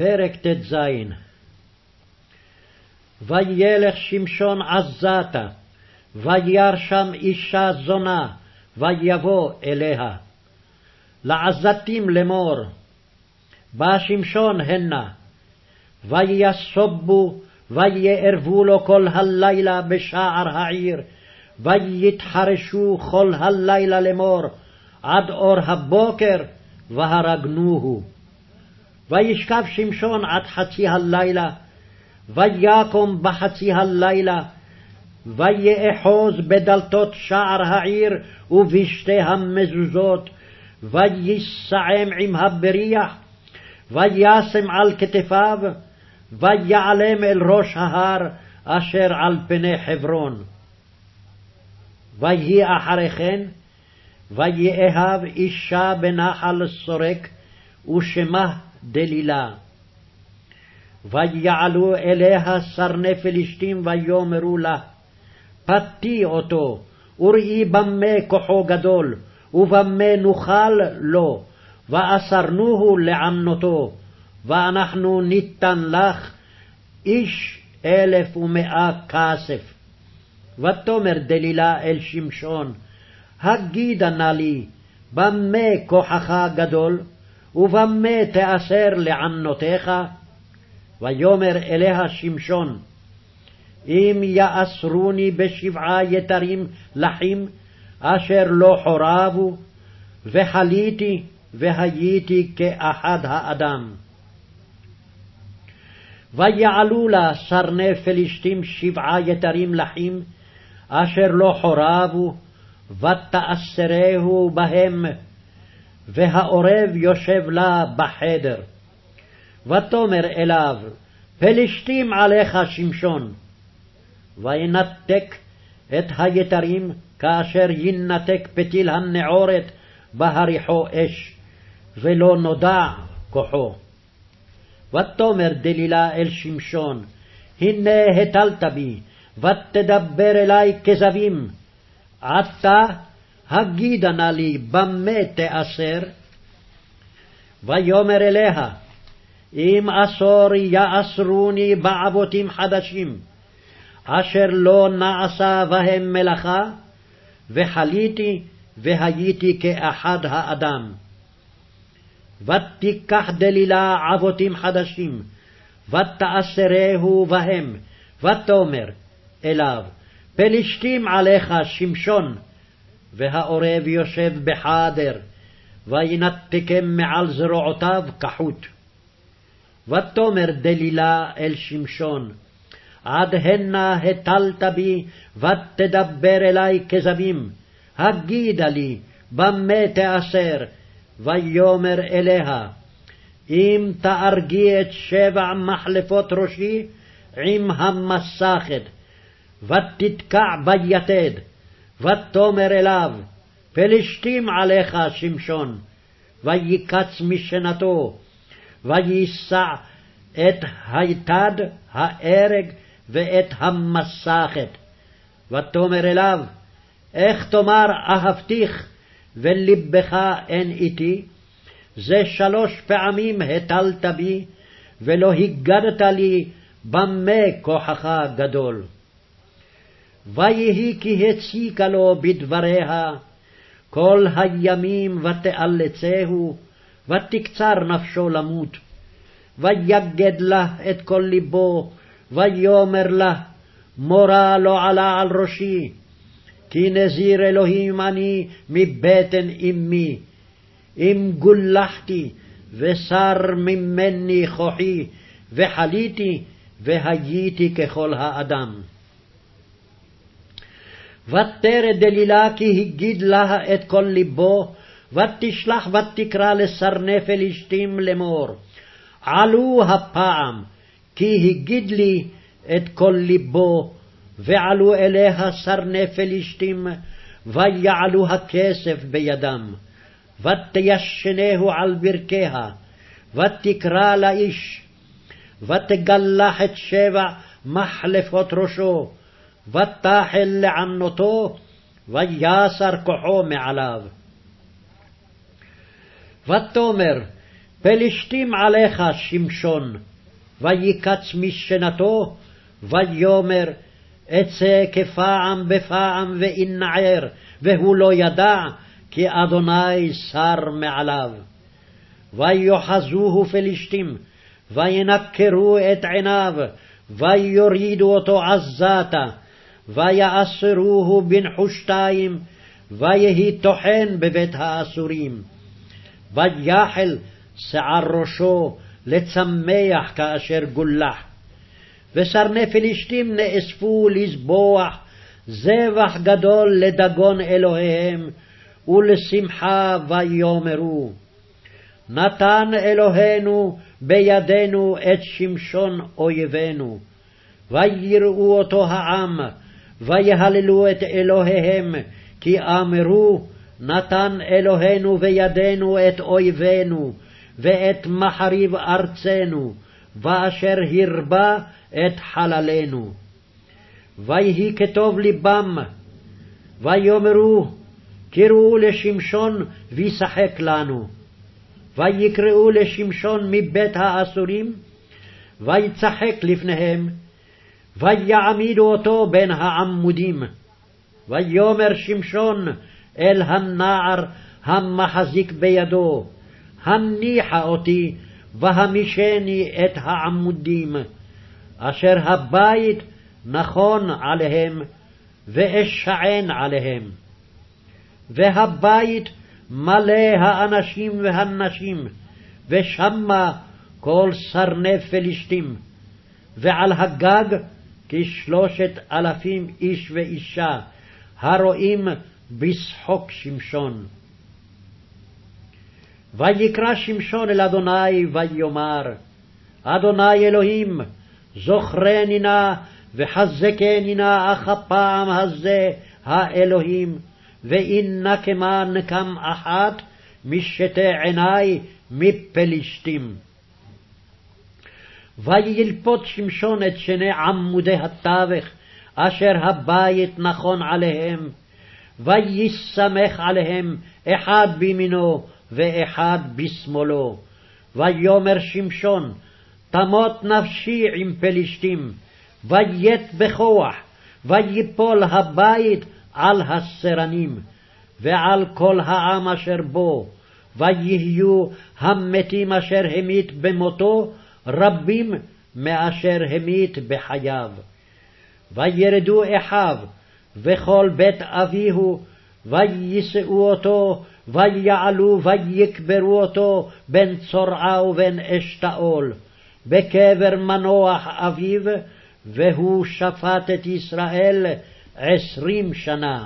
פרק ט"ז וילך שמשון עזתה, וירא שם אישה זונה, ויבוא אליה. לעזתים לאמור, בא שמשון הנה, ויסובו, ויערבו לו כל הלילה בשער העיר, ויתחרשו כל הלילה לאמור, עד אור הבוקר, והרגנוהו. וישכב שמשון עד חצי הלילה, ויקום בחצי הלילה, ויאחוז בדלתות שער העיר ובשתי המזוזות, ויסעם עם הבריח, וישם על כתפיו, ויעלם אל ראש ההר אשר על פני חברון. ויהי אחרי כן, ויאהב אישה בנחל סורק, ושמה דלילה. ויעלו אליה סרני פלישתים ויאמרו לה, פתי אותו, וראי במה כוחו גדול, ובמה נוכל לו, ואסרנוהו לענותו, ואנחנו ניתן לך איש אלף ומאה כסף. ותאמר דלילה אל שמשון, הגידה נא לי, במה כוחך גדול, ובמה תאסר לענותיך? ויאמר אליה שמשון, אם יאסרוני בשבעה יתרים לחים, אשר לא חורבו, וחליתי והייתי כאחד האדם. ויעלו לה סרני פלישתים שבעה יתרים לחים, אשר לא חורבו, ותאסרהו בהם, והעורב יושב לה בחדר. ותאמר אליו, פלשתים עליך שמשון. וינתק את היתרים כאשר ינתק פתיל הנעורת בהריחו אש, ולא נודע כוחו. ותאמר דלילה אל שמשון, הנה הטלת בי, ותדבר אלי כזבים. עתה הגידה נא לי במה תאסר. ויאמר אליה, אם עשור יאסרוני בעבותים חדשים, אשר לא נעשה בהם מלאכה, וחליתי והייתי כאחד האדם. ותיקח דלילה עבותים חדשים, ותאסרהו בהם, ותאמר אליו, פלשתים עליך שמשון, והעורב יושב בחדר, וינתקם מעל זרועותיו כחוט. ותאמר דלילה אל שמשון, עד הנה הטלת בי, ותדבר אלי כזבים, הגידה לי, במה תאסר, ויאמר אליה, אם תארגי את שבע מחלפות ראשי עם המסכת, ותתקע ביתד, ותאמר אליו, פלשתים עליך שמשון, ויקץ משנתו, ויישא את היתד, הארג ואת המסכת. ותאמר אליו, איך תאמר אהבתיך ולבך אין איתי? זה שלוש פעמים הטלת בי, ולא הגדת לי במה כוחך גדול. ויהי כי הציקה לו בדבריה כל הימים ותאלצהו, ותקצר נפשו למות. ויגד לה את כל לבו, ויאמר לה, מורה לא עלה על ראשי, כי נזיר אלוהים אני מבטן אמי. אם גולחתי, ושר ממני כוחי, וחליתי, והייתי ככל האדם. ותרד דלילה כי הגיד לה את כל לבו, ותשלח ותקרא לסרני פלישתים לאמור, עלו הפעם, כי הגיד לי את כל לבו, ועלו אליה סרני פלישתים, ויעלו הכסף בידם. ותישנהו על ברכיה, ותקרא לאיש, ותגלח את שבע מחלפות ראשו, ותחל לענותו, ויסר כוחו מעליו. ותאמר, פלשתים עליך שמשון, ויקץ משנתו, ויאמר אצא כפעם בפעם ואנער, והוא לא ידע, כי אדוני שר מעליו. ויוחזוהו פלשתים, וינקרו את עיניו, ויורידו אותו עזתה, ויאסרוהו בנחושתיים, ויהי טוחן בבית האסורים. ויחל שיער ראשו לצמח כאשר גולח. ושרני פלישתים נאספו לזבוח זבח גדול לדגון אלוהיהם, ולשמחה ויאמרו. נתן אלוהינו בידינו את שמשון אויבינו. ויראו אותו העם, ויהללו את אלוהיהם, כי אמרו, נתן אלוהינו בידינו את אויבינו, ואת מחריב ארצנו, ואשר הרבה את חללינו. ויהי כטוב לבם, ויאמרו, קראו לשמשון וישחק לנו. ויקראו לשמשון מבית האסורים, ויצחק לפניהם, ויעמידו אותו בין העמודים. ויאמר שמשון אל הנער המחזיק בידו, הניחה אותי והמישני את העמודים, אשר הבית נכון עליהם, ואשען עליהם. והבית מלא האנשים והנשים, ושמה כל סרני פלישתים, ועל הגג כשלושת אלפים איש ואישה, הרואים בשחוק שמשון. ויקרא שמשון אל אדוני ויאמר, אדוני אלוהים, זוכרני נא וחזקני נא אך הפעם הזה האלוהים, ואינה כמה נקם אחת משתי עיני מפלישתים. וילפוט שמשון את שני עמודי התווך, אשר הבית נכון עליהם, ויסמך עליהם אחד בימינו ואחד בשמאלו. ויאמר שמשון, תמות נפשי עם פלישתים, ויית בכוח, ויפול הבית על הסרנים, ועל כל העם אשר בו, ויהיו המתים אשר המית במותו רבים מאשר המית בחייו. וירדו אחיו וכל בית אביהו, ויישאו אותו, ויעלו ויקברו אותו בין צורעה ובין אשתאול, בקבר מנוח אביו, והוא שפט את ישראל עשרים שנה.